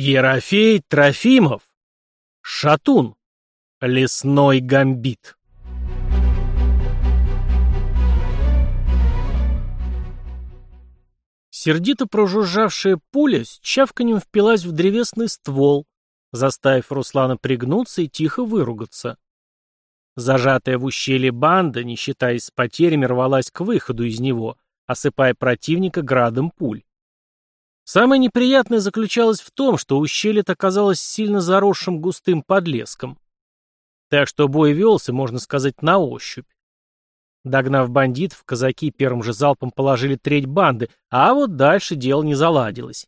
Ерофей Трофимов. Шатун. Лесной гамбит. Сердито прожужжавшая пуля с чавканем впилась в древесный ствол, заставив Руслана пригнуться и тихо выругаться. Зажатая в ущелье банда, не считаясь с потерями, рвалась к выходу из него, осыпая противника градом пуль. Самое неприятное заключалось в том, что ущелье оказалось сильно заросшим густым подлеском. Так что бой велся, можно сказать, на ощупь. Догнав бандитов, казаки первым же залпом положили треть банды, а вот дальше дело не заладилось.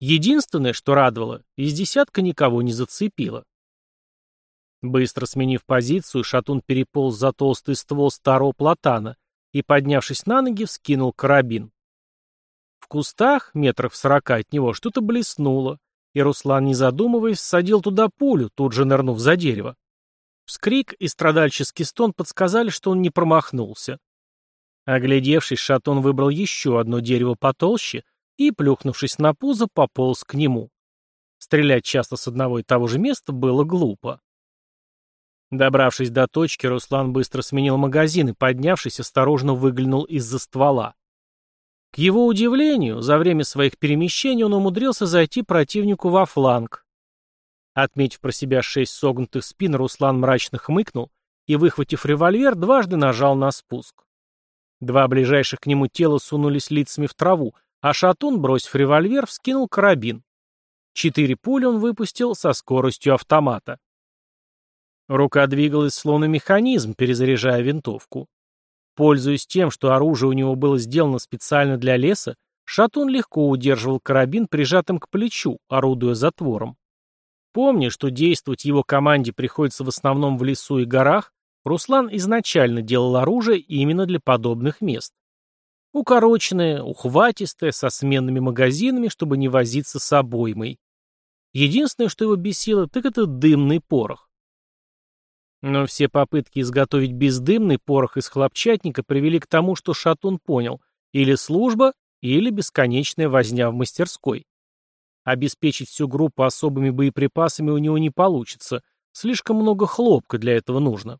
Единственное, что радовало, из десятка никого не зацепило. Быстро сменив позицию, шатун переполз за толстый ствол старого платана и, поднявшись на ноги, вскинул карабин кустах, метрах в сорока от него, что-то блеснуло, и Руслан, не задумываясь, всадил туда пулю, тут же нырнув за дерево. Вскрик и страдальческий стон подсказали, что он не промахнулся. Оглядевшись, Шатон выбрал еще одно дерево потолще и, плюхнувшись на пузо, пополз к нему. Стрелять часто с одного и того же места было глупо. Добравшись до точки, Руслан быстро сменил магазин и, поднявшись, осторожно выглянул из-за ствола. К его удивлению, за время своих перемещений он умудрился зайти противнику во фланг. Отметив про себя шесть согнутых спин, Руслан мрачно хмыкнул и, выхватив револьвер, дважды нажал на спуск. Два ближайших к нему тела сунулись лицами в траву, а шатун, бросив револьвер, вскинул карабин. Четыре пули он выпустил со скоростью автомата. Рука двигалась словно механизм, перезаряжая винтовку. Пользуясь тем, что оружие у него было сделано специально для леса, Шатун легко удерживал карабин прижатым к плечу, орудуя затвором. Помня, что действовать его команде приходится в основном в лесу и горах, Руслан изначально делал оружие именно для подобных мест. Укороченное, ухватистое, со сменными магазинами, чтобы не возиться с обоймой. Единственное, что его бесило, так это дымный порох. Но все попытки изготовить бездымный порох из хлопчатника привели к тому, что Шатун понял – или служба, или бесконечная возня в мастерской. Обеспечить всю группу особыми боеприпасами у него не получится, слишком много хлопка для этого нужно.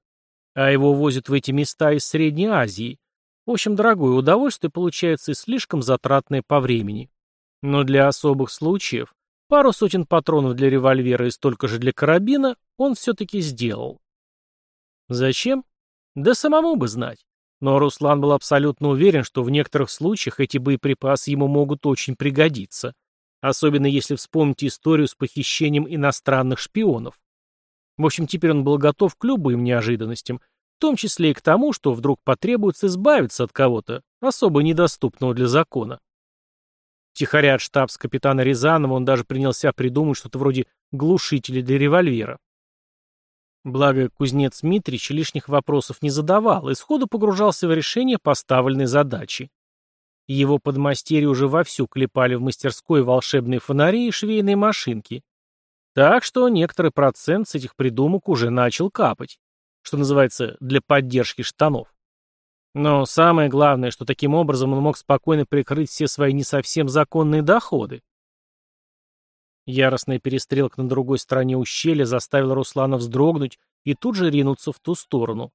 А его возят в эти места из Средней Азии. В общем, дорогое удовольствие получается и слишком затратное по времени. Но для особых случаев пару сотен патронов для револьвера и столько же для карабина он все-таки сделал. Зачем? Да самому бы знать. Но Руслан был абсолютно уверен, что в некоторых случаях эти боеприпасы ему могут очень пригодиться. Особенно если вспомнить историю с похищением иностранных шпионов. В общем, теперь он был готов к любым неожиданностям, в том числе и к тому, что вдруг потребуется избавиться от кого-то, особо недоступного для закона. Тихоря от штабс капитана Рязанова он даже принялся придумать что-то вроде глушителя для револьвера. Благо, кузнец Митрич лишних вопросов не задавал и сходу погружался в решение поставленной задачи. Его подмастерья уже вовсю клепали в мастерской волшебные фонари и швейные машинки. Так что некоторый процент с этих придумок уже начал капать, что называется, для поддержки штанов. Но самое главное, что таким образом он мог спокойно прикрыть все свои не совсем законные доходы. Яростная перестрелка на другой стороне ущелья заставила Руслана вздрогнуть и тут же ринуться в ту сторону.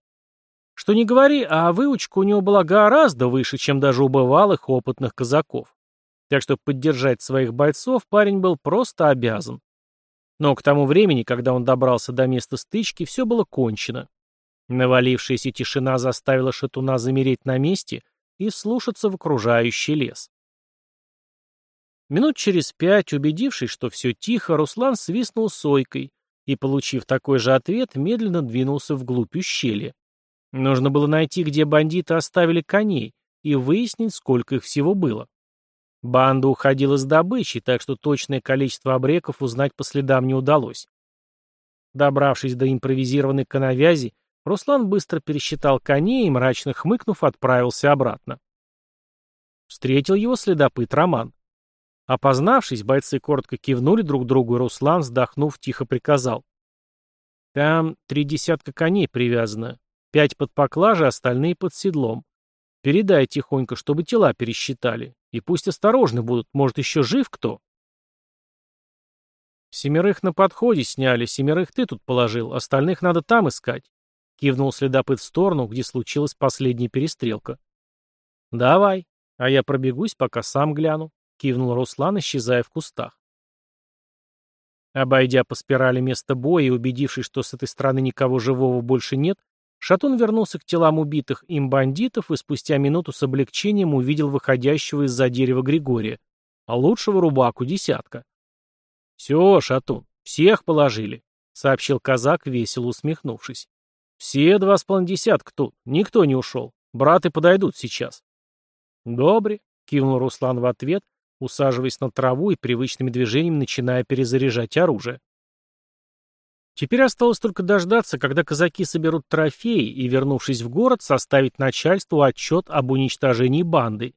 Что не говори, а выучка у него была гораздо выше, чем даже у бывалых опытных казаков. Так что поддержать своих бойцов парень был просто обязан. Но к тому времени, когда он добрался до места стычки, все было кончено. Навалившаяся тишина заставила шатуна замереть на месте и слушаться в окружающий лес. Минут через пять, убедившись, что все тихо, Руслан свистнул сойкой и, получив такой же ответ, медленно двинулся вглубь ущелья. Нужно было найти, где бандиты оставили коней, и выяснить, сколько их всего было. Банда уходила с добычей, так что точное количество обреков узнать по следам не удалось. Добравшись до импровизированной коновязи, Руслан быстро пересчитал коней и, мрачно хмыкнув, отправился обратно. Встретил его следопыт Роман. Опознавшись, бойцы коротко кивнули друг другу, и Руслан, вздохнув, тихо приказал. «Там три десятка коней привязано, пять под поклажей, остальные под седлом. Передай тихонько, чтобы тела пересчитали, и пусть осторожны будут, может, еще жив кто?» «Семерых на подходе сняли, семерых ты тут положил, остальных надо там искать», — кивнул следопыт в сторону, где случилась последняя перестрелка. «Давай, а я пробегусь, пока сам гляну». — кивнул Руслан, исчезая в кустах. Обойдя по спирали место боя и убедившись, что с этой стороны никого живого больше нет, Шатун вернулся к телам убитых им бандитов и спустя минуту с облегчением увидел выходящего из-за дерева Григория, а лучшего рубаку десятка. «Все, Шатун, всех положили», — сообщил казак, весело усмехнувшись. «Все два с половиной десятка тут, никто не ушел. Браты подойдут сейчас». «Добре», — кивнул Руслан в ответ, усаживаясь на траву и привычными движениями начиная перезаряжать оружие. Теперь осталось только дождаться, когда казаки соберут трофеи и, вернувшись в город, составить начальству отчет об уничтожении банды.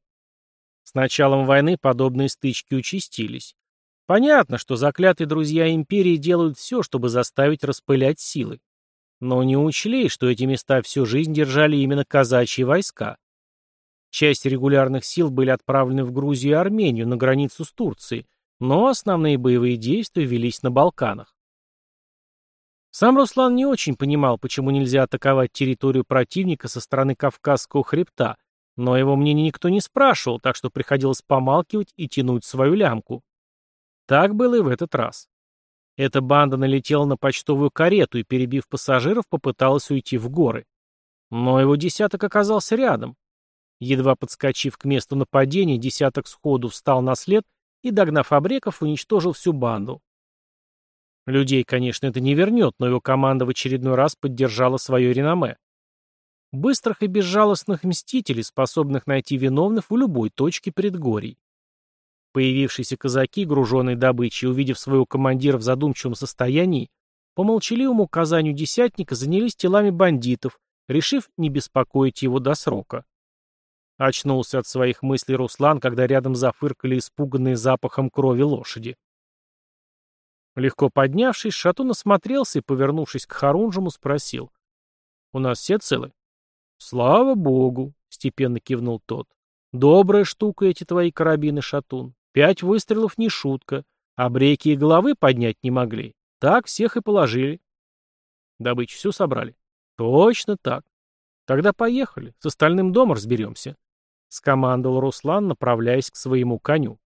С началом войны подобные стычки участились. Понятно, что заклятые друзья империи делают все, чтобы заставить распылять силы. Но не учли, что эти места всю жизнь держали именно казачьи войска. Часть регулярных сил были отправлены в Грузию и Армению, на границу с Турцией, но основные боевые действия велись на Балканах. Сам Руслан не очень понимал, почему нельзя атаковать территорию противника со стороны Кавказского хребта, но его мнение никто не спрашивал, так что приходилось помалкивать и тянуть свою лямку. Так было и в этот раз. Эта банда налетела на почтовую карету и, перебив пассажиров, попыталась уйти в горы. Но его десяток оказался рядом, Едва подскочив к месту нападения, десяток сходу встал на след и, догнав Абреков, уничтожил всю банду. Людей, конечно, это не вернет, но его команда в очередной раз поддержала свое реноме. Быстрых и безжалостных мстителей, способных найти виновных в любой точке предгорий. Появившиеся казаки, груженные добычей, увидев своего командира в задумчивом состоянии, по молчаливому указанию десятника занялись телами бандитов, решив не беспокоить его до срока. Очнулся от своих мыслей Руслан, когда рядом зафыркали испуганные запахом крови лошади. Легко поднявшись, Шатун осмотрелся и, повернувшись к Харунжему, спросил. «У нас все целы?» «Слава богу!» — степенно кивнул тот. «Добрая штука эти твои карабины, Шатун. Пять выстрелов не шутка. а бреки и головы поднять не могли. Так всех и положили». «Добычу всю собрали?» «Точно так. Тогда поехали. С остальным дом разберемся» скомандовал Руслан, направляясь к своему коню.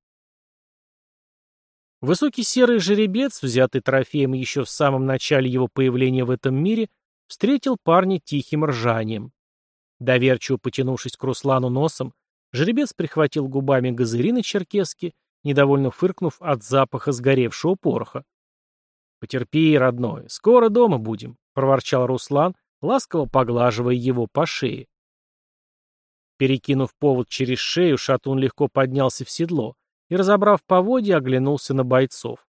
Высокий серый жеребец, взятый трофеем еще в самом начале его появления в этом мире, встретил парня тихим ржанием. Доверчиво потянувшись к Руслану носом, жеребец прихватил губами газырины черкески, недовольно фыркнув от запаха сгоревшего пороха. «Потерпи, родной, скоро дома будем», — проворчал Руслан, ласково поглаживая его по шее. Перекинув повод через шею, шатун легко поднялся в седло и, разобрав поводья, оглянулся на бойцов.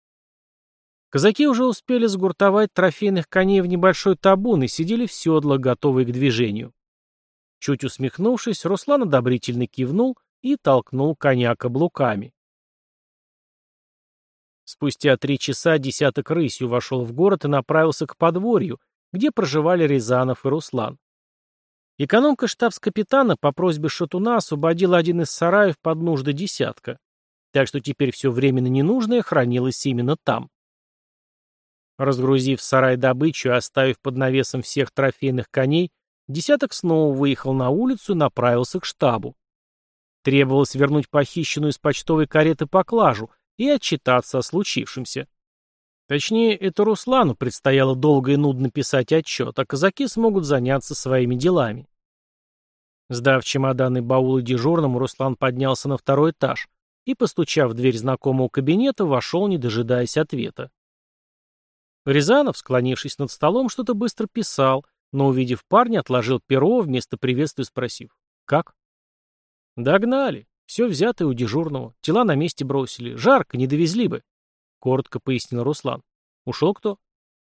Казаки уже успели сгуртовать трофейных коней в небольшой табун и сидели в седлах, готовые к движению. Чуть усмехнувшись, Руслан одобрительно кивнул и толкнул коня каблуками. Спустя три часа десяток рысью вошел в город и направился к подворью, где проживали Рязанов и Руслан. Экономка-штабс-капитана по просьбе Шатуна освободила один из сараев под нужды десятка, так что теперь все временно ненужное хранилось именно там. Разгрузив сарай добычу и оставив под навесом всех трофейных коней, десяток снова выехал на улицу и направился к штабу. Требовалось вернуть похищенную из почтовой кареты поклажу и отчитаться о случившемся. Точнее, это Руслану предстояло долго и нудно писать отчет, а казаки смогут заняться своими делами. Сдав чемоданы, баулы дежурному, Руслан поднялся на второй этаж и, постучав в дверь знакомого кабинета, вошел, не дожидаясь ответа. Рязанов, склонившись над столом, что-то быстро писал, но, увидев парня, отложил перо, вместо приветствия спросив «Как?». «Догнали. Все взятое у дежурного. Тела на месте бросили. Жарко, не довезли бы». Коротко пояснил Руслан. «Ушел кто?»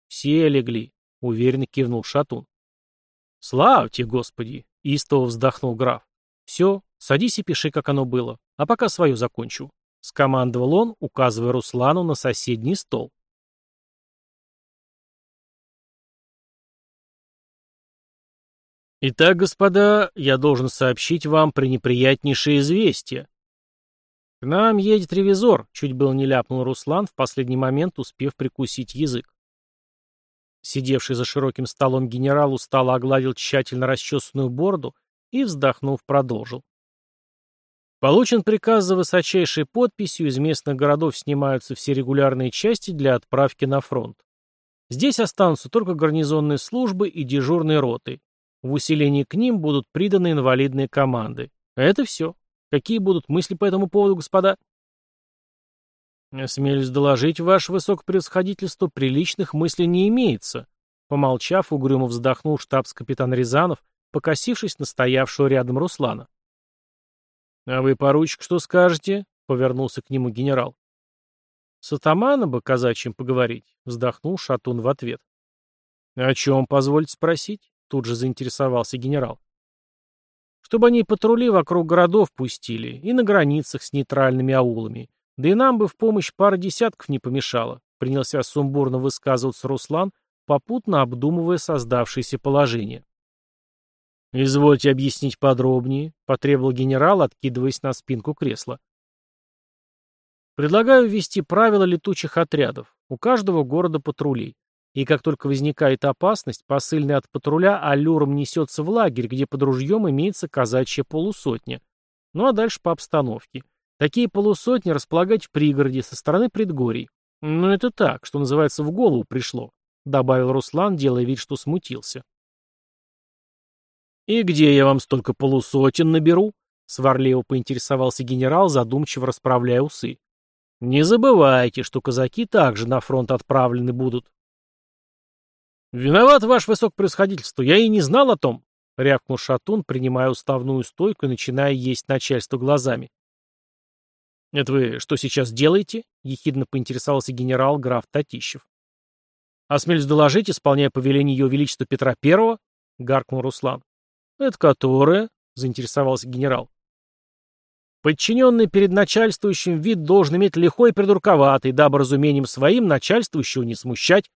«Все легли», — уверенно кивнул Шатун. «Слава тебе, Господи!» — истово вздохнул граф. «Все, садись и пиши, как оно было, а пока свое закончу», — скомандовал он, указывая Руслану на соседний стол. «Итак, господа, я должен сообщить вам пренеприятнейшее известие», «К нам едет ревизор!» — чуть был не ляпнул Руслан, в последний момент успев прикусить язык. Сидевший за широким столом генерал устало огладил тщательно расчесанную бороду и, вздохнув, продолжил. Получен приказ за высочайшей подписью, из местных городов снимаются все регулярные части для отправки на фронт. Здесь останутся только гарнизонные службы и дежурные роты. В усилении к ним будут приданы инвалидные команды. Это все. Какие будут мысли по этому поводу, господа?» «Смелюсь доложить, ваше высокопревосходительство, приличных мыслей не имеется», помолчав, угрюмо вздохнул штабс-капитан Рязанов, покосившись на стоявшего рядом Руслана. «А вы, поручик, что скажете?» — повернулся к нему генерал. «С атаманом бы казачьим поговорить», — вздохнул Шатун в ответ. «О чем, позвольте спросить?» — тут же заинтересовался генерал чтобы они патрули вокруг городов пустили и на границах с нейтральными аулами. Да и нам бы в помощь пара десятков не помешало. принялся сумбурно высказываться Руслан, попутно обдумывая создавшееся положение. «Извольте объяснить подробнее», — потребовал генерал, откидываясь на спинку кресла. «Предлагаю ввести правила летучих отрядов. У каждого города патрулей. И как только возникает опасность, посыльный от патруля аллюром несется в лагерь, где под ружьем имеется казачья полусотня. Ну а дальше по обстановке. Такие полусотни располагать в пригороде, со стороны предгорий. Ну это так, что называется, в голову пришло, добавил Руслан, делая вид, что смутился. «И где я вам столько полусотен наберу?» — сварливо поинтересовался генерал, задумчиво расправляя усы. «Не забывайте, что казаки также на фронт отправлены будут. «Виноват, ваше высокопроисходительство, я и не знал о том», — рявкнул Шатун, принимая уставную стойку и начиная есть начальство глазами. «Это вы что сейчас делаете?» — ехидно поинтересовался генерал граф Татищев. «А «Осмелюсь доложить, исполняя повеление Ее Величества Петра Первого?» — гаркнул Руслан. «Это которое?» — заинтересовался генерал. «Подчиненный перед начальствующим вид должен иметь лихой и придурковатый, дабы разумением своим начальствующего не смущать,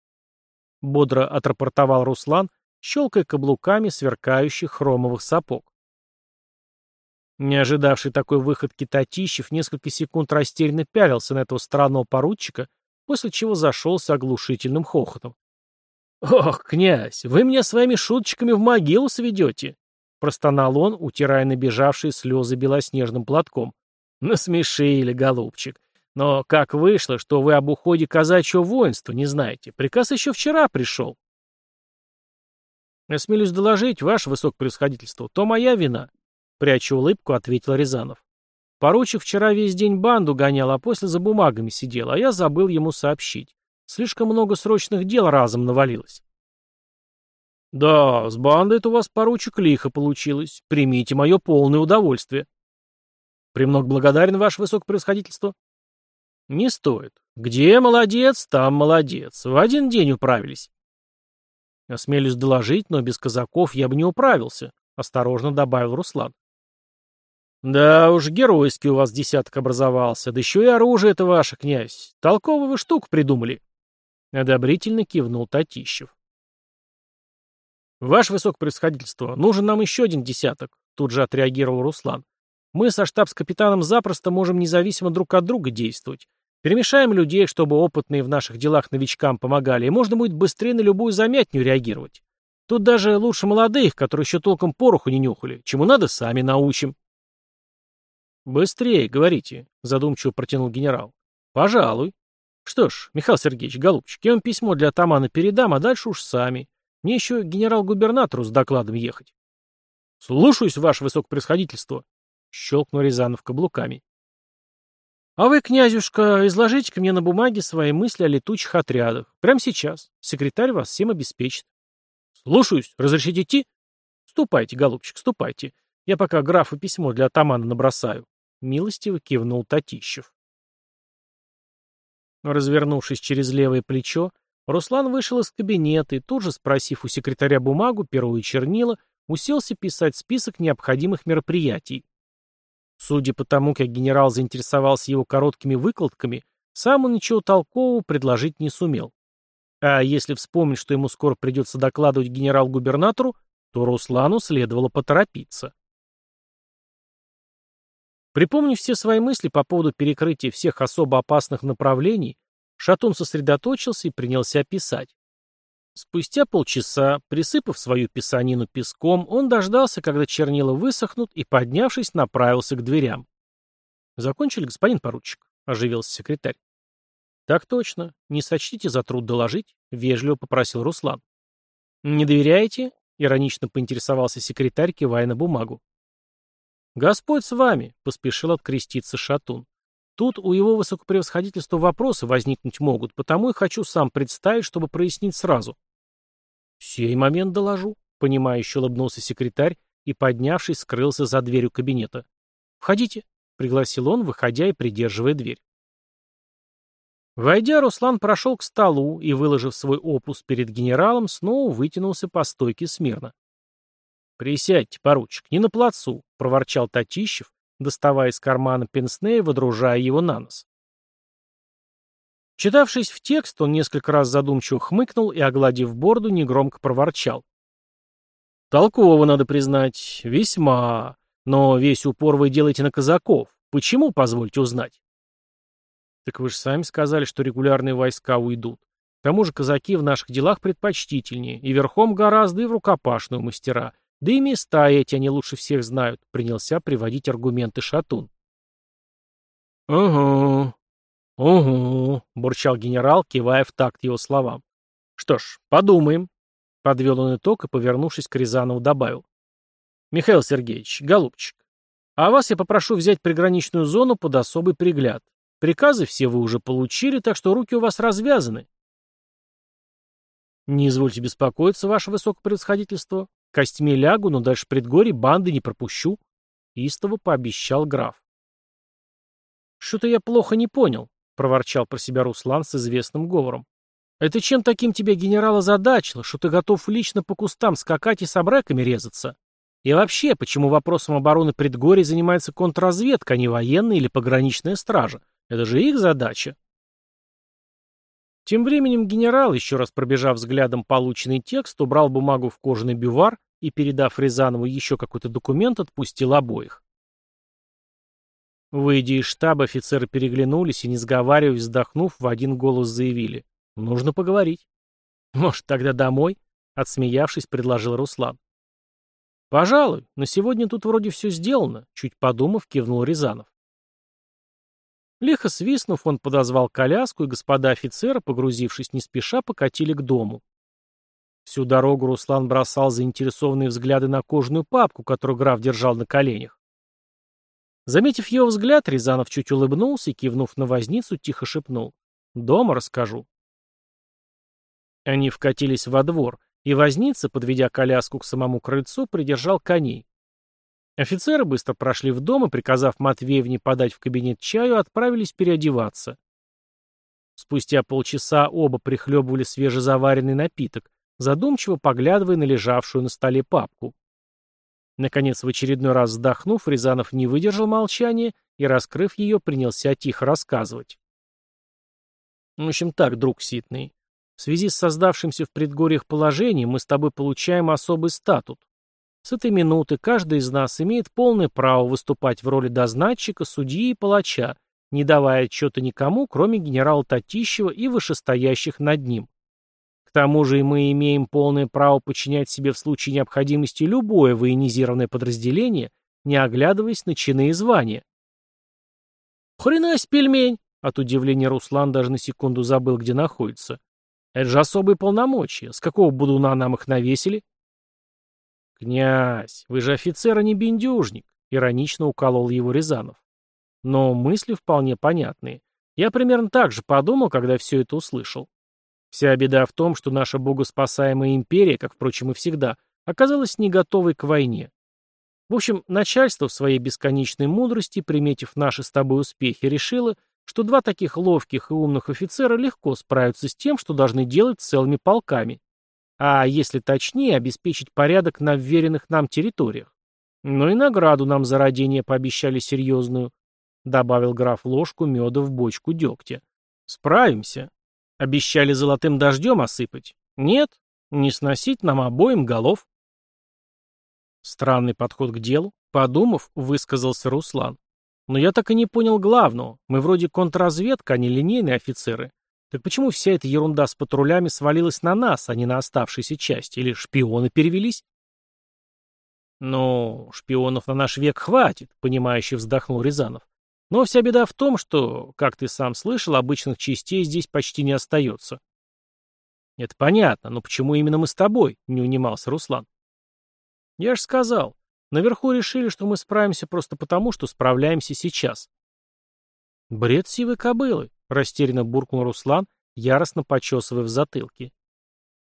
— бодро отрапортовал Руслан, щелкая каблуками сверкающих хромовых сапог. Не ожидавший такой выходки Татищев несколько секунд растерянно пялился на этого странного поручика, после чего зашелся оглушительным хохотом. «Ох, князь, вы меня своими шуточками в могилу сведете!» — простонал он, утирая набежавшие слезы белоснежным платком. «Насмешили, голубчик. Но как вышло, что вы об уходе казачьего воинства не знаете? Приказ еще вчера пришел. Осмелюсь доложить, ваше высокопревосходительство, то моя вина, — пряча улыбку, ответил Рязанов. Поручик вчера весь день банду гонял, а после за бумагами сидел, а я забыл ему сообщить. Слишком много срочных дел разом навалилось. «Да, с бандой это у вас, поручик, лихо получилось. Примите мое полное удовольствие». «Премног благодарен, ваше высокопревосходительство», не стоит. Где молодец, там молодец. В один день управились. Осмелюсь доложить, но без казаков я бы не управился, осторожно добавил Руслан. Да уж, геройский у вас десяток образовался, да еще и оружие это ваше, князь. Толковую вы штуку придумали. Одобрительно кивнул Татищев. «Ваше высокопревосходительство, нужен нам еще один десяток», — тут же отреагировал Руслан. «Мы со штабс-капитаном запросто можем независимо друг от друга действовать. Перемешаем людей, чтобы опытные в наших делах новичкам помогали, и можно будет быстрее на любую замятню реагировать. Тут даже лучше молодых, которые еще толком пороху не нюхали. Чему надо, сами научим. «Быстрее, говорите», — задумчиво протянул генерал. «Пожалуй. Что ж, Михаил Сергеевич, голубчик, я вам письмо для атамана передам, а дальше уж сами. Мне еще генерал-губернатору с докладом ехать». «Слушаюсь, ваше высокопресходительство», — щелкнул Рязанов каблуками. «А вы, князюшка, изложите-ка мне на бумаге свои мысли о летучих отрядах. Прямо сейчас. Секретарь вас всем обеспечит». «Слушаюсь. Разрешите идти?» «Ступайте, голубчик, ступайте. Я пока графу письмо для атамана набросаю». Милостиво кивнул Татищев. Развернувшись через левое плечо, Руслан вышел из кабинета и тут же, спросив у секретаря бумагу, перо и чернила, уселся писать список необходимых мероприятий. Судя по тому, как генерал заинтересовался его короткими выкладками, сам он ничего толкового предложить не сумел. А если вспомнить, что ему скоро придется докладывать генерал-губернатору, то Руслану следовало поторопиться. Припомнив все свои мысли по поводу перекрытия всех особо опасных направлений, Шатун сосредоточился и принялся писать. Спустя полчаса, присыпав свою писанину песком, он дождался, когда чернила высохнут, и, поднявшись, направился к дверям. «Закончили, господин поручик?» — оживился секретарь. «Так точно. Не сочтите за труд доложить», — вежливо попросил Руслан. «Не доверяете?» — иронично поинтересовался секретарь, кивая на бумагу. «Господь с вами!» — поспешил откреститься Шатун. Тут у его высокопревосходительства вопросы возникнуть могут, потому и хочу сам представить, чтобы прояснить сразу. В сей момент доложу, понимающе улыбнулся секретарь и, поднявшись, скрылся за дверью кабинета. «Входите», — пригласил он, выходя и придерживая дверь. Войдя, Руслан прошел к столу и, выложив свой опус перед генералом, снова вытянулся по стойке смирно. «Присядьте, поручик, не на плацу», — проворчал Татищев, доставая из кармана пенсне и водружая его на нос. Читавшись в текст, он несколько раз задумчиво хмыкнул и, огладив борду, негромко проворчал. «Толково, надо признать, весьма. Но весь упор вы делаете на казаков. Почему, позвольте узнать?» «Так вы же сами сказали, что регулярные войска уйдут. К тому же казаки в наших делах предпочтительнее, и верхом гораздо, и в рукопашную мастера. Да и места эти они лучше всех знают, принялся приводить аргументы Шатун. «Угу, угу», — бурчал генерал, кивая в такт его словам. «Что ж, подумаем», — подвел он итог и, повернувшись к Рязанову, добавил. «Михаил Сергеевич, голубчик, а вас я попрошу взять приграничную зону под особый пригляд. Приказы все вы уже получили, так что руки у вас развязаны». «Не извольте беспокоиться, ваше высокопревосходительство костьми лягу, но дальше в предгорье банды не пропущу», — истово пообещал граф. «Что-то я плохо не понял», — проворчал про себя Руслан с известным говором. «Это чем таким тебе генерала задачило, что ты готов лично по кустам скакать и с обреками резаться? И вообще, почему вопросом обороны предгорий занимается контрразведка, а не военная или пограничная стража? Это же их задача». Тем временем генерал, еще раз пробежав взглядом полученный текст, убрал бумагу в кожаный бювар и, передав Рязанову еще какой-то документ, отпустил обоих. Выйдя из штаба, офицеры переглянулись и, не сговариваясь, вздохнув, в один голос заявили. «Нужно поговорить». «Может, тогда домой?» — отсмеявшись, предложил Руслан. «Пожалуй, на сегодня тут вроде все сделано», — чуть подумав, кивнул Рязанов. Лихо свистнув, он подозвал коляску, и господа офицера, погрузившись не спеша, покатили к дому. Всю дорогу Руслан бросал заинтересованные взгляды на кожаную папку, которую граф держал на коленях. Заметив его взгляд, Рязанов чуть улыбнулся и, кивнув на возницу, тихо шепнул. «Дома расскажу». Они вкатились во двор, и возница, подведя коляску к самому крыльцу, придержал коней. Офицеры быстро прошли в дом и, приказав Матвеевне подать в кабинет чаю, отправились переодеваться. Спустя полчаса оба прихлебывали свежезаваренный напиток, задумчиво поглядывая на лежавшую на столе папку. Наконец, в очередной раз вздохнув, Рязанов не выдержал молчания и, раскрыв ее, принялся тихо рассказывать. В общем так, друг Ситный, в связи с создавшимся в предгорьях положением мы с тобой получаем особый статут. С этой минуты каждый из нас имеет полное право выступать в роли дознатчика, судьи и палача, не давая отчета никому, кроме генерала Татищева и вышестоящих над ним. К тому же и мы имеем полное право подчинять себе в случае необходимости любое военизированное подразделение, не оглядываясь на чины и звания. «Хренась, пельмень!» От удивления Руслан даже на секунду забыл, где находится. «Это же особые полномочия. С какого будуна нам их навесили?» «Князь, вы же офицер, а не бендюжник», — иронично уколол его Рязанов. Но мысли вполне понятные. Я примерно так же подумал, когда все это услышал. Вся беда в том, что наша богоспасаемая империя, как, впрочем, и всегда, оказалась не готовой к войне. В общем, начальство в своей бесконечной мудрости, приметив наши с тобой успехи, решило, что два таких ловких и умных офицера легко справятся с тем, что должны делать целыми полками а, если точнее, обеспечить порядок на вверенных нам территориях. Но и награду нам за родение пообещали серьезную, — добавил граф ложку меда в бочку дегтя. Справимся. Обещали золотым дождем осыпать. Нет, не сносить нам обоим голов. Странный подход к делу, подумав, высказался Руслан. Но я так и не понял главного. Мы вроде контрразведка, а не линейные офицеры. Так почему вся эта ерунда с патрулями свалилась на нас, а не на оставшиеся части? Или шпионы перевелись? «Ну, шпионов на наш век хватит», — понимающе вздохнул Рязанов. «Но вся беда в том, что, как ты сам слышал, обычных частей здесь почти не остается». «Это понятно, но почему именно мы с тобой?» — не унимался Руслан. «Я же сказал, наверху решили, что мы справимся просто потому, что справляемся сейчас». «Бред сивы кобылы», — растерянно буркнул Руслан, яростно почесывая в затылке.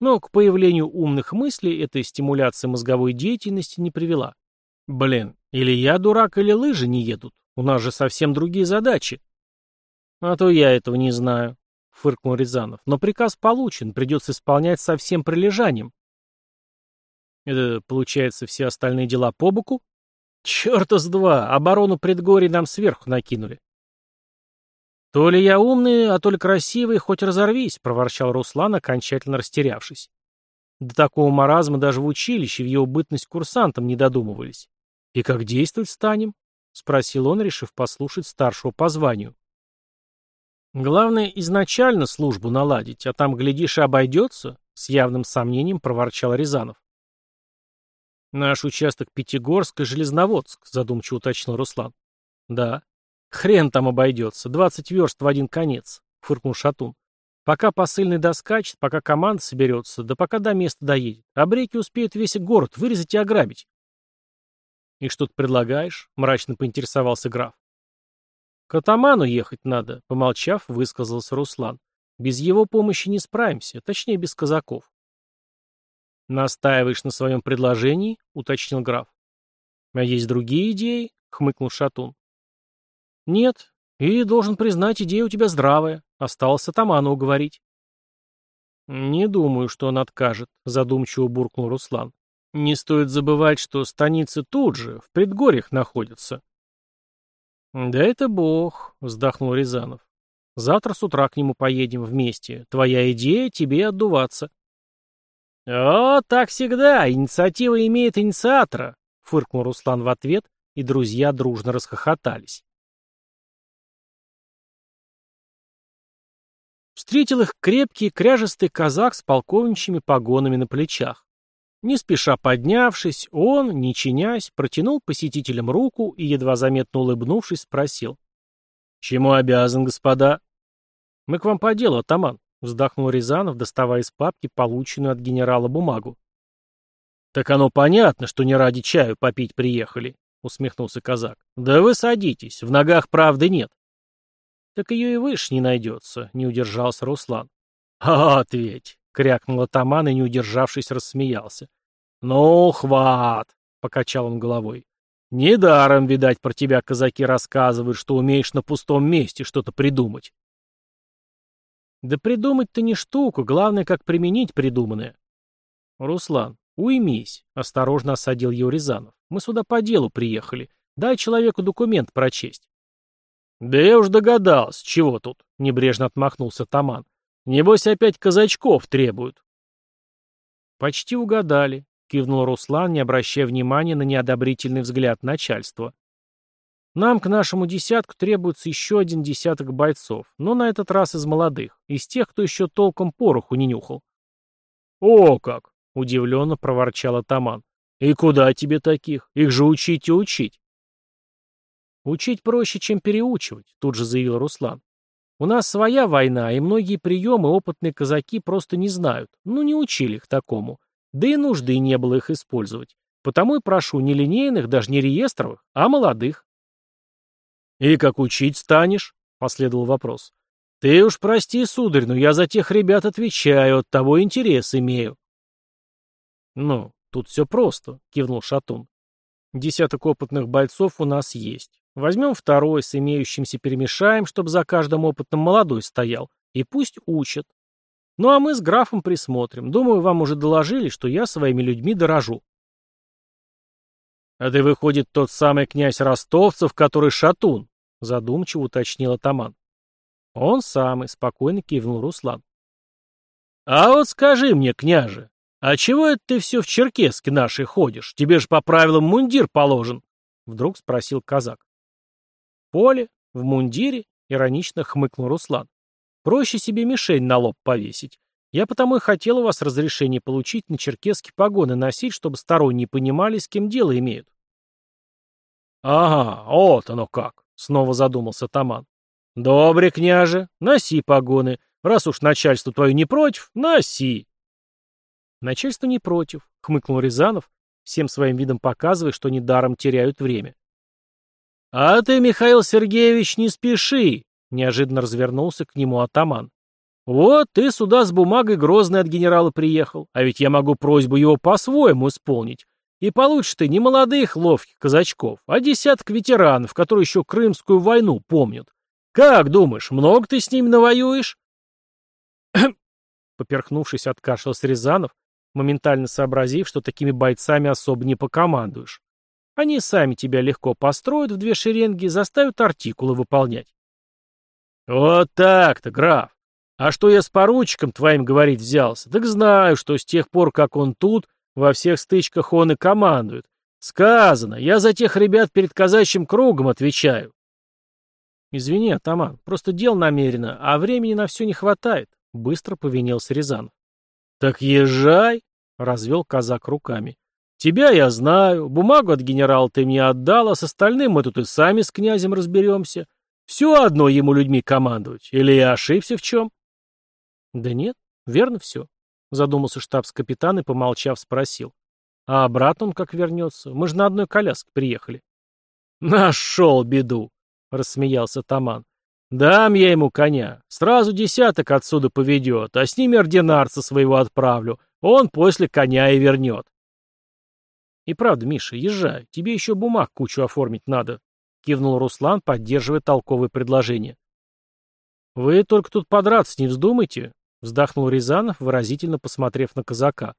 Но к появлению умных мыслей эта стимуляция мозговой деятельности не привела. «Блин, или я дурак, или лыжи не едут. У нас же совсем другие задачи». «А то я этого не знаю», — фыркнул Рязанов. «Но приказ получен, придется исполнять со всем прилежанием». «Это, получается, все остальные дела по боку?» «Черта с два! Оборону предгорий нам сверху накинули. «То ли я умный, а то ли красивый, хоть разорвись», — проворчал Руслан, окончательно растерявшись. До такого маразма даже в училище в его бытность курсантам не додумывались. «И как действовать станем?» — спросил он, решив послушать старшего по званию. «Главное, изначально службу наладить, а там, глядишь, и обойдется», — с явным сомнением проворчал Рязанов. «Наш участок Пятигорск и Железноводск», — задумчиво уточнил Руслан. «Да. «Хрен там обойдется. 20 верст в один конец», — фыркнул Шатун. «Пока посыльный доскачет, пока команда соберется, да пока до места доедет. а бреки успеют весь город вырезать и ограбить». «И что ты предлагаешь?» — мрачно поинтересовался граф. «К атаману ехать надо», — помолчав, высказался Руслан. «Без его помощи не справимся, точнее, без казаков». «Настаиваешь на своем предложении?» — уточнил граф. «А есть другие идеи?» — хмыкнул Шатун. «Нет. И, должен признать, идея у тебя здравая. Осталось Атаману уговорить». «Не думаю, что он откажет», — задумчиво буркнул Руслан. «Не стоит забывать, что станицы тут же, в предгорьях находятся». «Да это бог», — вздохнул Рязанов. «Завтра с утра к нему поедем вместе. Твоя идея — тебе отдуваться». «О, так всегда! Инициатива имеет инициатора!» — фыркнул Руслан в ответ, и друзья дружно расхохотались. Встретил их крепкий, кряжестый казак с полковничьими погонами на плечах. Не спеша поднявшись, он, не чинясь, протянул посетителям руку и, едва заметно улыбнувшись, спросил. «Чему обязан, господа?» «Мы к вам по делу, атаман», — вздохнул Рязанов, доставая из папки полученную от генерала бумагу. «Так оно понятно, что не ради чаю попить приехали», — усмехнулся казак. «Да вы садитесь, в ногах правды нет» так ее и выше не найдется», — не удержался Руслан. Ответь!» — крякнул атаман и, не удержавшись, рассмеялся. «Ну, хват!» — покачал он головой. «Недаром, видать, про тебя казаки рассказывают, что умеешь на пустом месте что-то придумать». «Да придумать-то не штуку, главное, как применить придуманное». «Руслан, уймись», — осторожно осадил его Рязанов. «Мы сюда по делу приехали. Дай человеку документ прочесть». «Да я уж догадался, чего тут», — небрежно отмахнулся Таман. «Небось, опять казачков требуют». «Почти угадали», — кивнул Руслан, не обращая внимания на неодобрительный взгляд начальства. «Нам к нашему десятку требуется еще один десяток бойцов, но на этот раз из молодых, из тех, кто еще толком пороху не нюхал». «О как!» — удивленно проворчал атаман. «И куда тебе таких? Их же учить и учить!» Учить проще, чем переучивать, тут же заявил Руслан. У нас своя война, и многие приемы опытные казаки просто не знают. Ну, не учили их такому. Да и нужды не было их использовать. Потому и прошу не линейных, даже не реестровых, а молодых. «И как учить станешь?» — последовал вопрос. «Ты уж прости, сударь, но я за тех ребят отвечаю, от того интерес имею». «Ну, тут все просто», — кивнул Шатун. Десяток опытных бойцов у нас есть. Возьмем второй, с имеющимся перемешаем, чтобы за каждым опытным молодой стоял, и пусть учат. Ну а мы с графом присмотрим. Думаю, вам уже доложили, что я своими людьми дорожу. А ты, выходит, тот самый князь ростовцев, который шатун, задумчиво уточнил атаман. Он самый, спокойно кивнул Руслан. А вот скажи мне, княже, «А чего это ты все в черкеске нашей ходишь? Тебе же по правилам мундир положен!» — вдруг спросил казак. «Поле, в мундире?» — иронично хмыкнул Руслан. «Проще себе мишень на лоб повесить. Я потому и хотел у вас разрешение получить на черкеске погоны носить, чтобы сторонние понимали, с кем дело имеют». «Ага, вот оно как!» — снова задумался Таман. Добрый княже, носи погоны. Раз уж начальство твое не против, носи!» Начальство не против, хмыкнул Рязанов, всем своим видом показывая, что они даром теряют время. А ты, Михаил Сергеевич, не спеши, неожиданно развернулся к нему атаман. Вот ты сюда с бумагой грозный от генерала приехал, а ведь я могу просьбу его по-своему исполнить. И получишь ты не молодых ловких казачков, а десяток ветеранов, которые еще Крымскую войну помнят. Как думаешь, много ты с ними навоюешь? Поперхнувшись, откашлялся Рязанов, моментально сообразив, что такими бойцами особо не покомандуешь. Они сами тебя легко построят в две шеренги и заставят артикулы выполнять. Вот так-то, граф. А что я с поручиком твоим говорить взялся? Так знаю, что с тех пор, как он тут, во всех стычках он и командует. Сказано, я за тех ребят перед казачьим кругом отвечаю. Извини, атаман, просто дел намеренно, а времени на все не хватает, быстро повинился Рязанов. «Так езжай!» — развел казак руками. «Тебя я знаю. Бумагу от генерала ты мне отдал, а с остальным мы тут и сами с князем разберемся. Все одно ему людьми командовать. Или я ошибся в чем?» «Да нет, верно все», — задумался штабс-капитан и, помолчав, спросил. «А обратно он как вернется? Мы же на одной коляске приехали». «Нашел беду!» — рассмеялся Таман. «Дам я ему коня. Сразу десяток отсюда поведет, а с ними ординарца своего отправлю. Он после коня и вернет». «И правда, Миша, езжай. Тебе еще бумаг кучу оформить надо», — кивнул Руслан, поддерживая толковое предложение. «Вы только тут подраться не вздумайте», — вздохнул Рязанов, выразительно посмотрев на казака.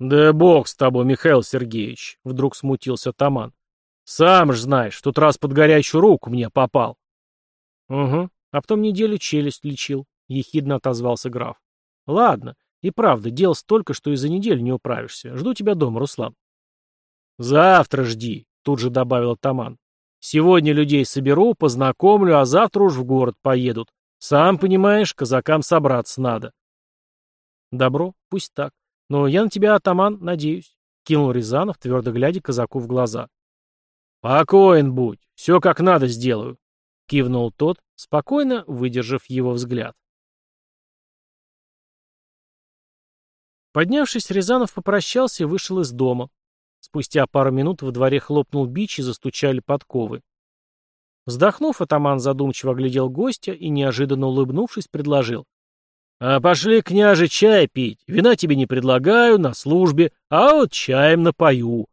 «Да бог с тобой, Михаил Сергеевич», — вдруг смутился атаман. «Сам же знаешь, тут раз под горячую руку мне попал». «Угу. А потом неделю челюсть лечил», — ехидно отозвался граф. «Ладно. И правда, дел столько, что и за неделю не управишься. Жду тебя дома, Руслан». «Завтра жди», — тут же добавил атаман. «Сегодня людей соберу, познакомлю, а завтра уж в город поедут. Сам понимаешь, казакам собраться надо». «Добро, пусть так. Но я на тебя, атаман, надеюсь», — кинул Рязанов, твердо глядя казаку в глаза. «Покоен будь, все как надо сделаю», — кивнул тот, спокойно выдержав его взгляд. Поднявшись, Рязанов попрощался и вышел из дома. Спустя пару минут во дворе хлопнул бич и застучали подковы. Вздохнув, атаман задумчиво глядел гостя и, неожиданно улыбнувшись, предложил. «А пошли, княже, чай пить. Вина тебе не предлагаю, на службе, а вот чаем напою».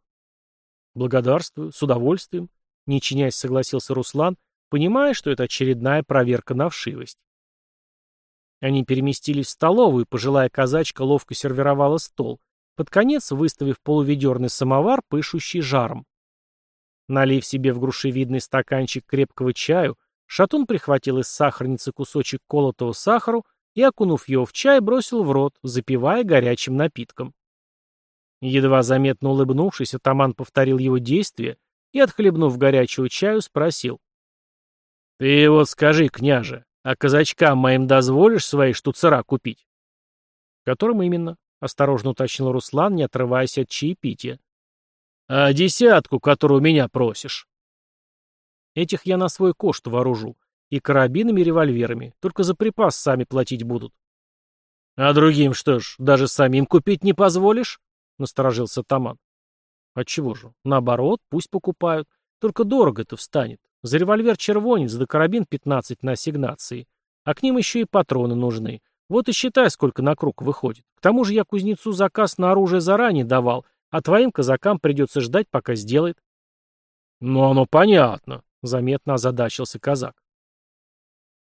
«Благодарствую, с удовольствием», — не чинясь согласился Руслан понимая, что это очередная проверка на вшивость. Они переместились в столовую, пожилая казачка ловко сервировала стол, под конец выставив полуведерный самовар, пышущий жаром. Налив себе в грушевидный стаканчик крепкого чаю, шатун прихватил из сахарницы кусочек колотого сахару и, окунув его в чай, бросил в рот, запивая горячим напитком. Едва заметно улыбнувшись, атаман повторил его действие и, отхлебнув горячего чаю, спросил. «Ты вот скажи, княже, а казачкам моим дозволишь свои штуцера купить?» «Которым именно?» — осторожно уточнил Руслан, не отрываясь от чаепития. «А десятку, которую меня просишь?» «Этих я на свой кошт вооружу. И карабинами, и револьверами. Только за припас сами платить будут». «А другим что ж, даже самим купить не позволишь?» — насторожился Таман. «Отчего же? Наоборот, пусть покупают. Только дорого это встанет. За револьвер червонец, да карабин 15 на ассигнации. А к ним еще и патроны нужны. Вот и считай, сколько на круг выходит. К тому же я кузнецу заказ на оружие заранее давал, а твоим казакам придется ждать, пока сделает. Ну, оно понятно, заметно озадачился казак.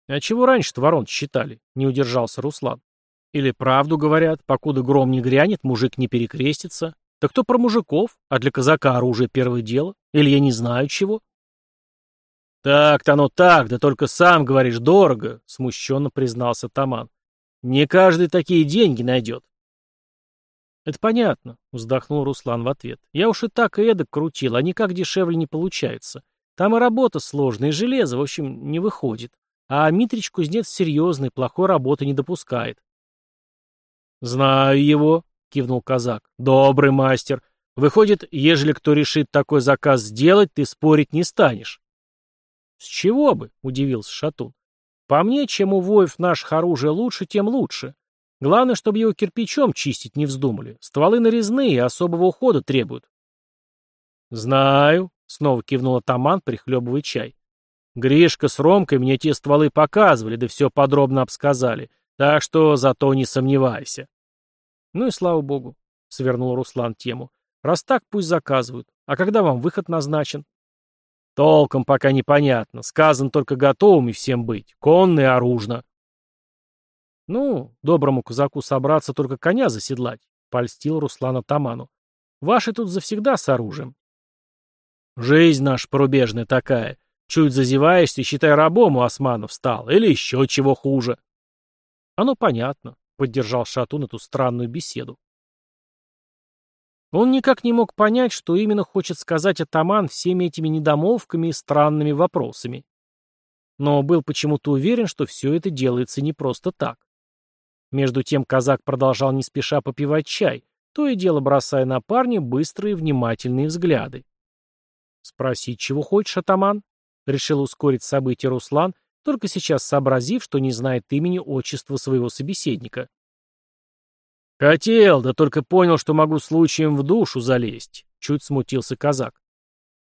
А чего раньше-то ворон считали? Не удержался Руслан. Или правду говорят, покуда гром не грянет, мужик не перекрестится. Так кто про мужиков, а для казака оружие первое дело? Или я не знаю чего? «Так-то оно ну так, да только сам говоришь дорого», — смущенно признался Таман. «Не каждый такие деньги найдет». «Это понятно», — вздохнул Руслан в ответ. «Я уж и так и эдак крутил, а никак дешевле не получается. Там и работа сложная, и железо, в общем, не выходит. А Митрич кузнец серьезный, плохой работы не допускает». «Знаю его», — кивнул казак. «Добрый мастер. Выходит, ежели кто решит такой заказ сделать, ты спорить не станешь». «С чего бы?» — удивился Шатун. «По мне, чем у воев наших оружие лучше, тем лучше. Главное, чтобы его кирпичом чистить не вздумали. Стволы нарезные, и особого ухода требуют». «Знаю», — снова кивнул атаман, прихлебывая чай. «Гришка с Ромкой мне те стволы показывали, да все подробно обсказали, так что зато не сомневайся». «Ну и слава богу», — свернул Руслан тему. «Раз так, пусть заказывают. А когда вам выход назначен?» Толком пока непонятно. сказан только готовыми всем быть, конно и оружно. Ну, доброму казаку собраться только коня заседлать, польстил Руслан Атаману. Ваши тут завсегда с оружием. Жизнь наша порубежная такая. Чуть зазеваешься, считай, рабом у османов стал, или еще чего хуже. Оно понятно, поддержал Шатун эту странную беседу. Он никак не мог понять, что именно хочет сказать атаман всеми этими недомолвками и странными вопросами. Но был почему-то уверен, что все это делается не просто так. Между тем казак продолжал не спеша попивать чай, то и дело бросая на парня быстрые внимательные взгляды. Спросить, чего хочешь, атаман?» — решил ускорить события Руслан, только сейчас сообразив, что не знает имени отчества своего собеседника. «Хотел, да только понял, что могу случаем в душу залезть», — чуть смутился казак.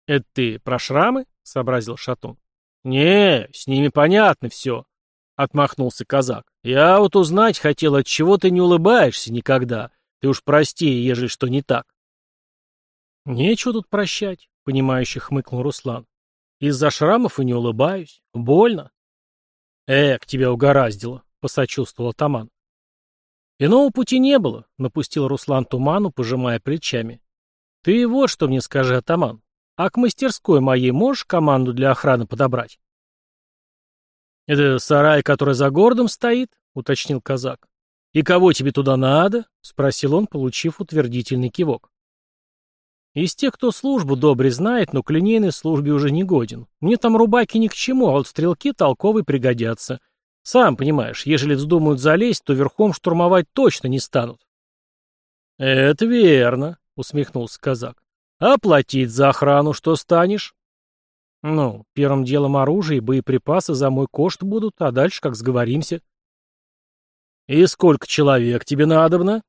«Это ты про шрамы?» — сообразил Шатун. «Не, с ними понятно все», — отмахнулся казак. «Я вот узнать хотел, от чего ты не улыбаешься никогда. Ты уж прости, ежели что не так». «Нечего тут прощать», — понимающе хмыкнул Руслан. «Из-за шрамов и не улыбаюсь. Больно». «Эк, тебя угораздило», — посочувствовал Таман. «Иного пути не было», — напустил Руслан туману, пожимая плечами. «Ты вот что мне скажи, атаман. А к мастерской моей можешь команду для охраны подобрать?» «Это сарай, который за городом стоит?» — уточнил казак. «И кого тебе туда надо?» — спросил он, получив утвердительный кивок. «Из тех, кто службу добре знает, но к линейной службе уже не годен. Мне там рубаки ни к чему, а вот стрелки толковые пригодятся. Сам понимаешь, ежели вздумают залезть, то верхом штурмовать точно не станут. Это верно, усмехнулся казак. А платить за охрану что станешь? Ну, первым делом оружие и боеприпасы за мой кошт будут, а дальше как сговоримся. И сколько человек тебе надобно?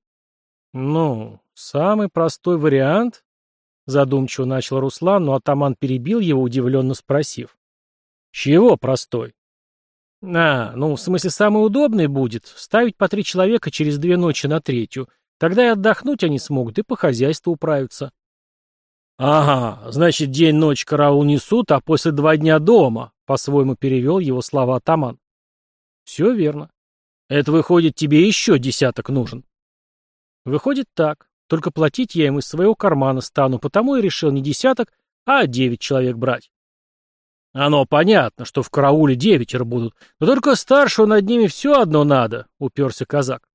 Ну, самый простой вариант, задумчиво начал Руслан, но атаман перебил его, удивленно спросив. Чего простой? А, ну, в смысле, самый удобный будет ставить по три человека через две ночи на третью. Тогда и отдохнуть они смогут, и по хозяйству управятся. Ага, значит, день-ночь караул несут, а после два дня дома, по-своему перевел его слова атаман. Все верно. Это выходит, тебе еще десяток нужен. Выходит так. Только платить я им из своего кармана стану, потому и решил не десяток, а девять человек брать. Оно понятно, что в карауле девятеро будут, но только старшего над ними все одно надо, уперся казак.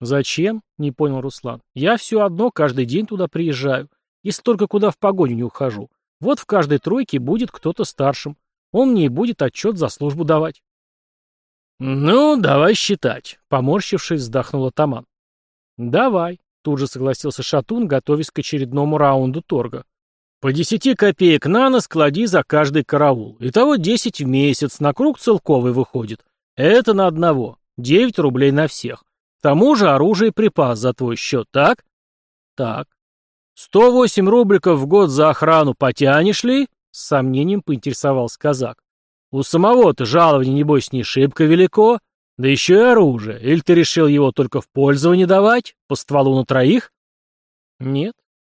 Зачем? Не понял Руслан. Я все одно каждый день туда приезжаю, если только куда в погоню не ухожу. Вот в каждой тройке будет кто-то старшим. Он мне и будет отчет за службу давать. «Ну, давай считать», — поморщившись, вздохнул атаман. «Давай», — тут же согласился Шатун, готовясь к очередному раунду торга. По десяти копеек на нос клади за каждый караул. Итого десять в месяц, на круг целковый выходит. Это на одного. Девять рублей на всех. К тому же оружие и припас за твой счет, так? Так. Сто восемь рубликов в год за охрану потянешь ли? С сомнением поинтересовался казак. У самого-то жалование, небось, не шибко велико. Да еще и оружие. Или ты решил его только в пользование давать? По стволу на троих? Нет.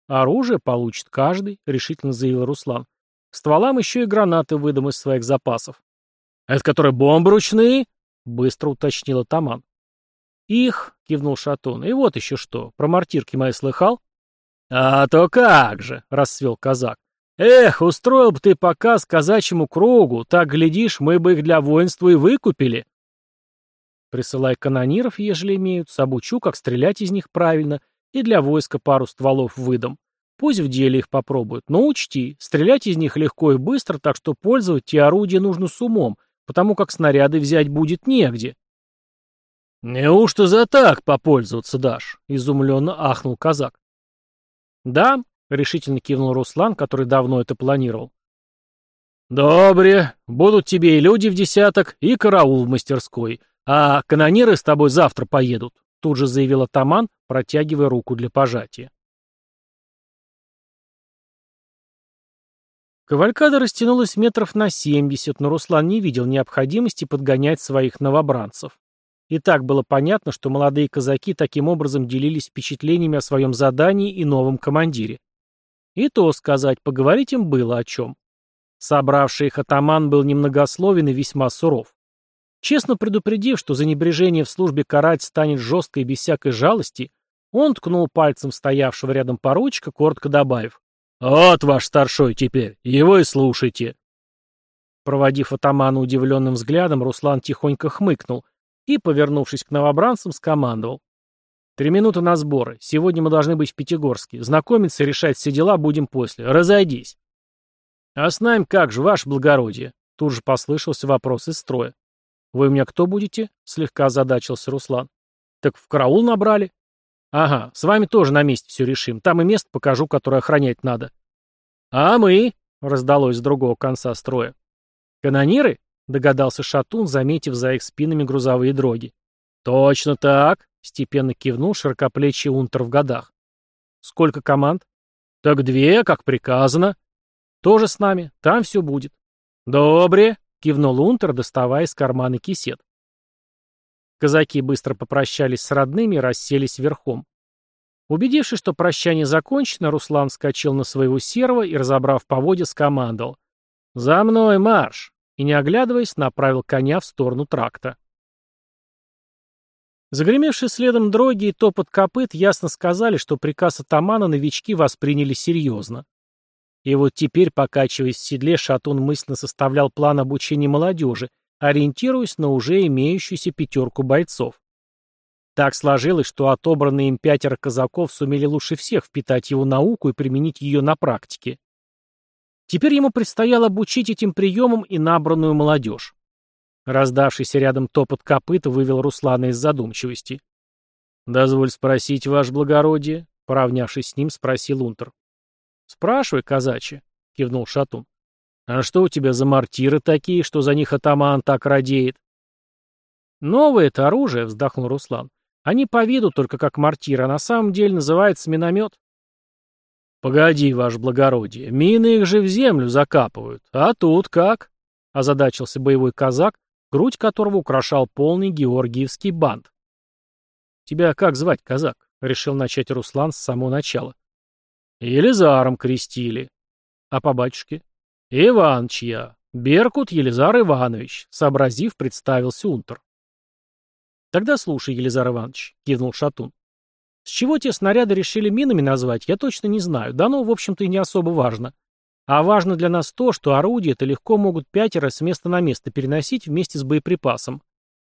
«Оружие получит каждый», — решительно заявил Руслан. «Стволам еще и гранаты выдам из своих запасов». «Это которые бомбы ручные?» — быстро уточнил атаман. «Их», — кивнул Шатун, — «и вот еще что, про мартирки мои слыхал?» «А то как же!» — расцвел казак. «Эх, устроил бы ты показ казачьему кругу, так, глядишь, мы бы их для воинства и выкупили». «Присылай канониров, ежели имеют, обучу, как стрелять из них правильно, и для войска пару стволов выдам. Пусть в деле их попробуют, но учти, стрелять из них легко и быстро, так что пользовать те орудия нужно с умом, потому как снаряды взять будет негде. «Неужто за так попользоваться дашь?» — изумленно ахнул казак. «Да», — решительно кивнул Руслан, который давно это планировал. «Добре, будут тебе и люди в десяток, и караул в мастерской, а канониры с тобой завтра поедут», Тут же заявил атаман, протягивая руку для пожатия. Кавалькада растянулась метров на 70, но Руслан не видел необходимости подгонять своих новобранцев. И так было понятно, что молодые казаки таким образом делились впечатлениями о своем задании и новом командире. И то сказать, поговорить им было о чем. Собравший их атаман был немногословен и весьма суров. Честно предупредив, что за небрежение в службе карать станет жестко и без всякой жалости, он ткнул пальцем стоявшего рядом поручика, коротко добавив. «Вот ваш старшой теперь, его и слушайте». Проводив атамана удивленным взглядом, Руслан тихонько хмыкнул и, повернувшись к новобранцам, скомандовал. «Три минуты на сборы. Сегодня мы должны быть в Пятигорске. Знакомиться, решать все дела будем после. Разойдись». «А с нами как же, ваше благородие?» Тут же послышался вопрос из строя. «Вы у меня кто будете?» — слегка озадачился Руслан. «Так в караул набрали?» «Ага, с вами тоже на месте все решим. Там и место покажу, которое охранять надо». «А мы?» — раздалось с другого конца строя. «Канониры?» — догадался Шатун, заметив за их спинами грузовые дроги. «Точно так!» — степенно кивнул широкоплечий унтер в годах. «Сколько команд?» «Так две, как приказано». «Тоже с нами. Там все будет». «Добре!» — кивнул Унтер, доставая из кармана кисет. Казаки быстро попрощались с родными и расселись верхом. Убедившись, что прощание закончено, Руслан вскочил на своего серва и, разобрав поводья, скомандовал. «За мной марш!» и, не оглядываясь, направил коня в сторону тракта. Загремевшие следом дроги и топот копыт ясно сказали, что приказ атамана новички восприняли серьезно. И вот теперь, покачиваясь в седле, Шатун мысленно составлял план обучения молодежи, ориентируясь на уже имеющуюся пятерку бойцов. Так сложилось, что отобранные им пятеро казаков сумели лучше всех впитать его науку и применить ее на практике. Теперь ему предстояло обучить этим приемам и набранную молодежь. Раздавшийся рядом топот копыт вывел Руслана из задумчивости. «Дозволь спросить, ваше благородие», — поравнявшись с ним, спросил Унтер. «Спрашивай, казачи, — кивнул Шатун. «А что у тебя за мортиры такие, что за них атаман так радеет?» «Новое это оружие», — вздохнул Руслан. «Они по виду только как мортиры, а на самом деле называется миномет». «Погоди, ваше благородие, мины их же в землю закапывают. А тут как?» — озадачился боевой казак, грудь которого украшал полный георгиевский бант. «Тебя как звать, казак?» — решил начать Руслан с самого начала. «Елизаром крестили». «А по батюшке?» «Иван чья?» «Беркут Елизар Иванович», — сообразив, представился Унтер. «Тогда слушай, Елизар Иванович», — кивнул Шатун. «С чего те снаряды решили минами назвать, я точно не знаю. Да ну, в общем-то, и не особо важно. А важно для нас то, что орудия это легко могут пятеро с места на место переносить вместе с боеприпасом.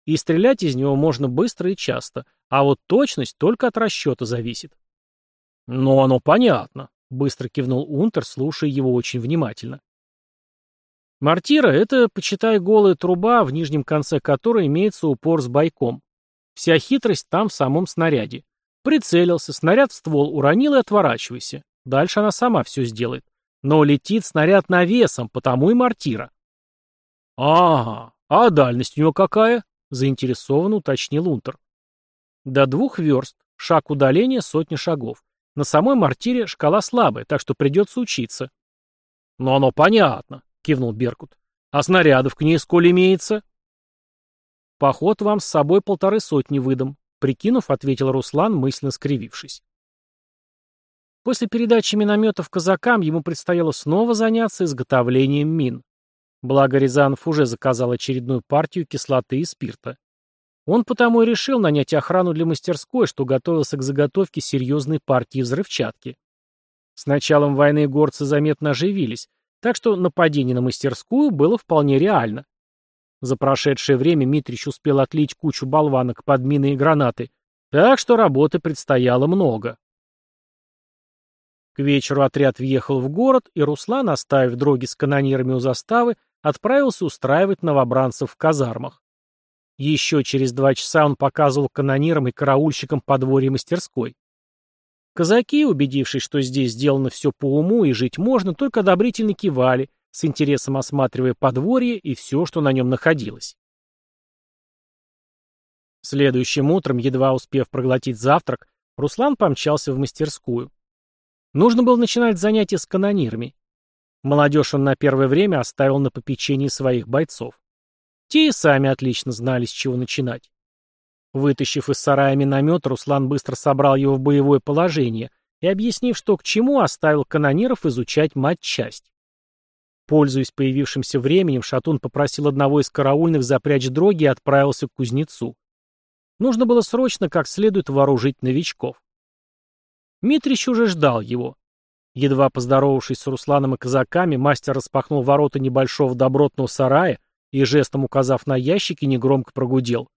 И стрелять из него можно быстро и часто. А вот точность только от расчета зависит. «Ну, оно понятно», — быстро кивнул Унтер, слушая его очень внимательно. Мортира — это, почитай, голая труба, в нижнем конце которой имеется упор с бойком. Вся хитрость там, в самом снаряде. Прицелился, снаряд в ствол уронил и отворачивайся. Дальше она сама все сделает. Но летит снаряд навесом, потому и мортира. «Ага, а дальность у него какая?» — заинтересованно уточнил Унтер. «До двух верст. Шаг удаления — сотни шагов. На самой мартире шкала слабая, так что придется учиться. Но оно понятно, кивнул Беркут. А снарядов к ней сколь имеется? Поход вам с собой полторы сотни выдам, прикинув, ответил Руслан, мысленно скривившись. После передачи минометов казакам ему предстояло снова заняться изготовлением мин. Благо Рязанов уже заказал очередную партию кислоты и спирта. Он потому и решил нанять охрану для мастерской, что готовился к заготовке серьезной партии взрывчатки. С началом войны горцы заметно оживились, так что нападение на мастерскую было вполне реально. За прошедшее время Митрич успел отлить кучу болванок под мины и гранаты, так что работы предстояло много. К вечеру отряд въехал в город, и Руслан, оставив дроги с канонирами у заставы, отправился устраивать новобранцев в казармах. Еще через два часа он показывал канонирам и караульщикам подворье мастерской. Казаки, убедившись, что здесь сделано все по уму и жить можно, только одобрительно кивали, с интересом осматривая подворье и все, что на нем находилось. Следующим утром, едва успев проглотить завтрак, Руслан помчался в мастерскую. Нужно было начинать занятия с канонирами. Молодежь он на первое время оставил на попечении своих бойцов. Те и сами отлично знали, с чего начинать. Вытащив из сарая миномет, Руслан быстро собрал его в боевое положение и, объяснив, что к чему, оставил канониров изучать мать-часть. Пользуясь появившимся временем, Шатун попросил одного из караульных запрячь дроги и отправился к кузнецу. Нужно было срочно как следует вооружить новичков. Митрич уже ждал его. Едва поздоровавшись с Русланом и казаками, мастер распахнул ворота небольшого добротного сарая, и, жестом указав на ящики, негромко прогудел.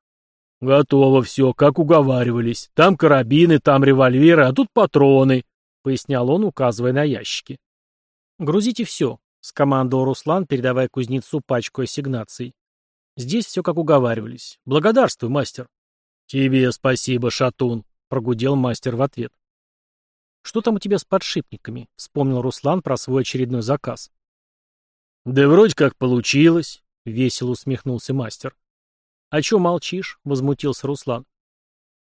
«Готово все, как уговаривались. Там карабины, там револьверы, а тут патроны», — пояснял он, указывая на ящики. «Грузите все», — скомандовал Руслан, передавая кузнецу пачку ассигнаций. «Здесь все, как уговаривались. Благодарствуй, мастер». «Тебе спасибо, шатун», — прогудел мастер в ответ. «Что там у тебя с подшипниками?» — вспомнил Руслан про свой очередной заказ. «Да вроде как получилось», — весело усмехнулся мастер. «А чё молчишь?» — возмутился Руслан.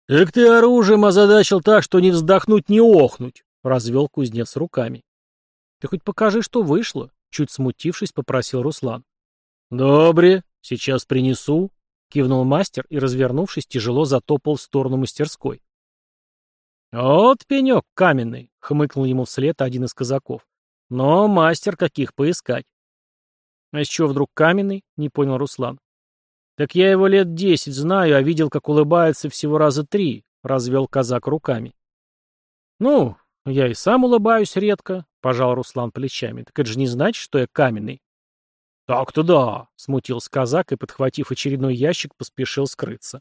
«Так ты оружием озадачил так, что не вздохнуть, не охнуть!» — развел кузнец руками. «Ты хоть покажи, что вышло!» — чуть смутившись, попросил Руслан. «Добре, сейчас принесу!» — кивнул мастер и, развернувшись, тяжело затопал в сторону мастерской. «Вот пенек каменный!» — хмыкнул ему вслед один из казаков. «Но мастер каких поискать! «А из чего вдруг каменный?» — не понял Руслан. «Так я его лет десять знаю, а видел, как улыбается всего раза три», — развел казак руками. «Ну, я и сам улыбаюсь редко», — пожал Руслан плечами. «Так это же не значит, что я каменный». «Так-то да», — смутился казак и, подхватив очередной ящик, поспешил скрыться.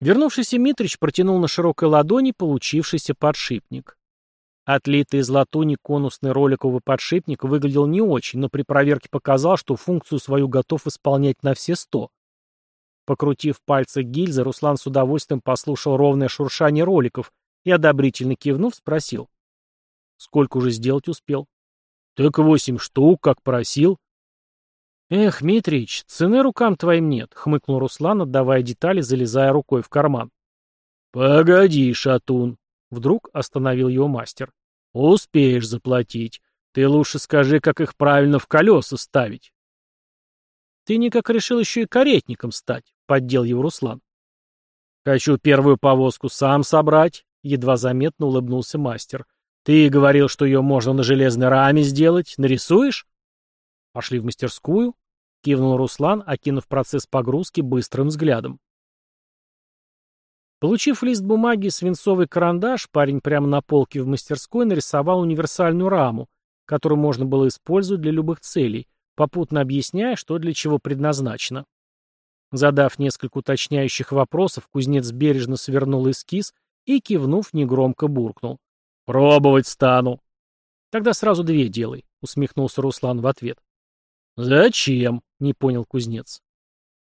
Вернувшийся Митрич протянул на широкой ладони получившийся подшипник. Отлитый из латуни конусный роликовый подшипник выглядел не очень, но при проверке показал, что функцию свою готов исполнять на все сто. Покрутив пальцы гильзы, Руслан с удовольствием послушал ровное шуршание роликов и, одобрительно кивнув, спросил. «Сколько уже сделать успел?» «Так восемь штук, как просил». «Эх, Митрич, цены рукам твоим нет», — хмыкнул Руслан, отдавая детали, залезая рукой в карман. «Погоди, шатун», Вдруг остановил его мастер. «Успеешь заплатить. Ты лучше скажи, как их правильно в колеса ставить». «Ты никак решил еще и каретником стать», — поддел его Руслан. «Хочу первую повозку сам собрать», — едва заметно улыбнулся мастер. «Ты говорил, что ее можно на железной раме сделать. Нарисуешь?» «Пошли в мастерскую», — кивнул Руслан, окинув процесс погрузки быстрым взглядом. Получив лист бумаги, и свинцовый карандаш парень прямо на полке в мастерской нарисовал универсальную раму, которую можно было использовать для любых целей, попутно объясняя, что для чего предназначено. Задав несколько уточняющих вопросов, кузнец бережно свернул эскиз и, кивнув, негромко буркнул. «Пробовать стану». «Тогда сразу две делай», — усмехнулся Руслан в ответ. «Зачем?» — не понял кузнец.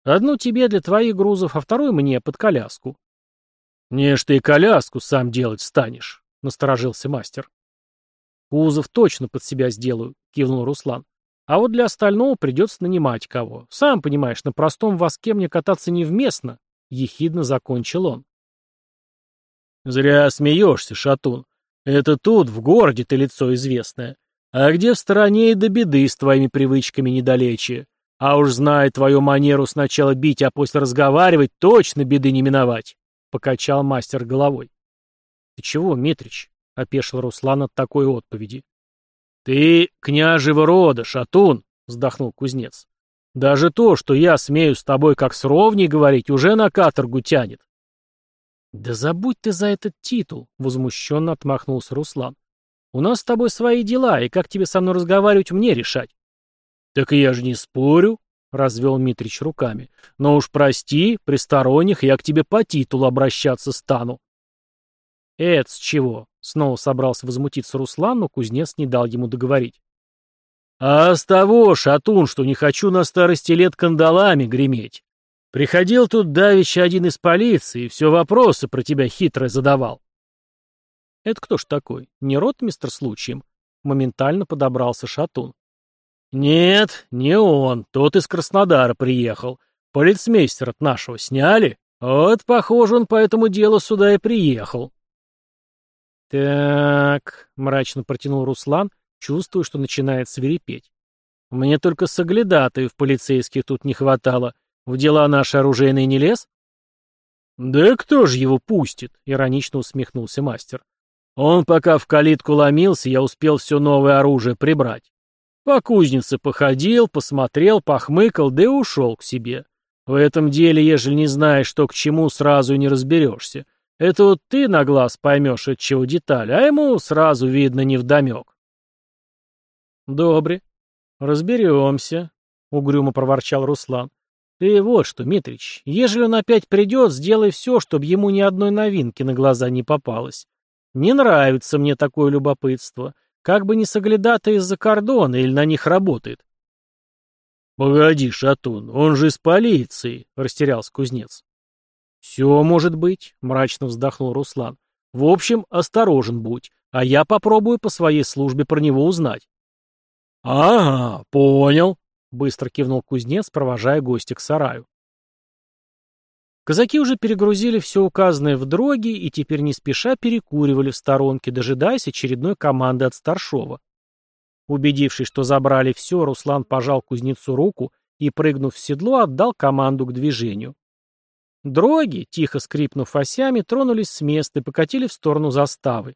«Одну тебе для твоих грузов, а вторую мне под коляску. «Нечто и коляску сам делать станешь», — насторожился мастер. «Кузов точно под себя сделаю», — кивнул Руслан. «А вот для остального придется нанимать кого. Сам понимаешь, на простом воске мне кататься невместно», — ехидно закончил он. «Зря смеешься, Шатун. Это тут, в городе, ты лицо известное. А где в стороне и до беды с твоими привычками недалече. А уж зная твою манеру сначала бить, а после разговаривать, точно беды не миновать» покачал мастер головой. «Ты чего, Митрич?» — опешил Руслан от такой отповеди. «Ты княжего рода, шатун!» — вздохнул кузнец. «Даже то, что я смею с тобой как с ровней говорить, уже на каторгу тянет». «Да забудь ты за этот титул!» — возмущенно отмахнулся Руслан. «У нас с тобой свои дела, и как тебе со мной разговаривать, мне решать». «Так я же не спорю», — развел Митрич руками. «Но уж прости, при сторонних я к тебе по титулу обращаться стану». Эц чего?» — снова собрался возмутиться Руслан, но кузнец не дал ему договорить. «А с того, шатун, что не хочу на старости лет кандалами греметь. Приходил тут давеча один из полиции и все вопросы про тебя хитро задавал». «Это кто ж такой? Не ротмистр случаем?» — моментально подобрался шатун. «Нет, не он. Тот из Краснодара приехал. Полицмейстер от нашего сняли. Вот, похоже, он по этому делу сюда и приехал». «Так», — мрачно протянул Руслан, чувствуя, что начинает свирепеть. «Мне только соглядатаев полицейских тут не хватало. В дела наши оружейные не лез?» «Да кто же его пустит?» — иронично усмехнулся мастер. «Он пока в калитку ломился, я успел все новое оружие прибрать. По кузнице походил, посмотрел, похмыкал, да и ушел к себе. В этом деле, ежели не знаешь, что к чему, сразу не разберешься. Это вот ты на глаз поймешь, от чего деталь, а ему сразу видно невдомек. Добре. Разберемся, — угрюмо проворчал Руслан. Ты вот что, Митрич, ежели он опять придет, сделай все, чтобы ему ни одной новинки на глаза не попалось. Не нравится мне такое любопытство. Как бы ни соглядата из-за кордона или на них работает. «Погоди, Шатун, он же из полиции!» — растерялся кузнец. «Все может быть», — мрачно вздохнул Руслан. «В общем, осторожен будь, а я попробую по своей службе про него узнать». «Ага, понял», — быстро кивнул кузнец, провожая гостя к сараю. Казаки уже перегрузили все указанное в дроге и теперь не спеша перекуривали в сторонке, дожидаясь очередной команды от старшова. Убедившись, что забрали все, Руслан пожал кузнецу руку и, прыгнув в седло, отдал команду к движению. Дроги, тихо скрипнув осями, тронулись с места и покатили в сторону заставы.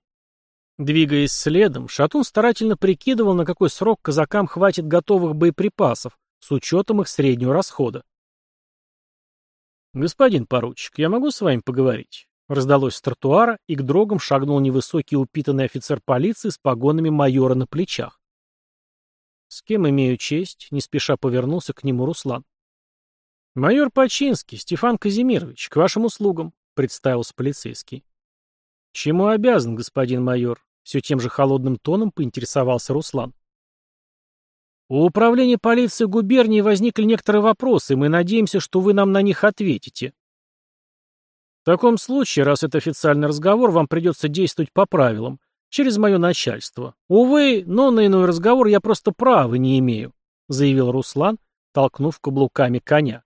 Двигаясь следом, Шатун старательно прикидывал, на какой срок казакам хватит готовых боеприпасов, с учетом их среднего расхода. «Господин поручик, я могу с вами поговорить?» Раздалось с тротуара, и к дрогам шагнул невысокий упитанный офицер полиции с погонами майора на плечах. «С кем имею честь?» — не спеша повернулся к нему Руслан. «Майор Пачинский, Стефан Казимирович, к вашим услугам», — представился полицейский. «Чему обязан, господин майор?» — все тем же холодным тоном поинтересовался Руслан. У управления полиции губернии возникли некоторые вопросы, мы надеемся, что вы нам на них ответите. В таком случае, раз это официальный разговор, вам придется действовать по правилам, через мое начальство. Увы, но на иной разговор я просто права не имею, заявил Руслан, толкнув каблуками коня.